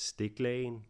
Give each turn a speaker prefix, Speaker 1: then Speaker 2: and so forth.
Speaker 1: Stiklagen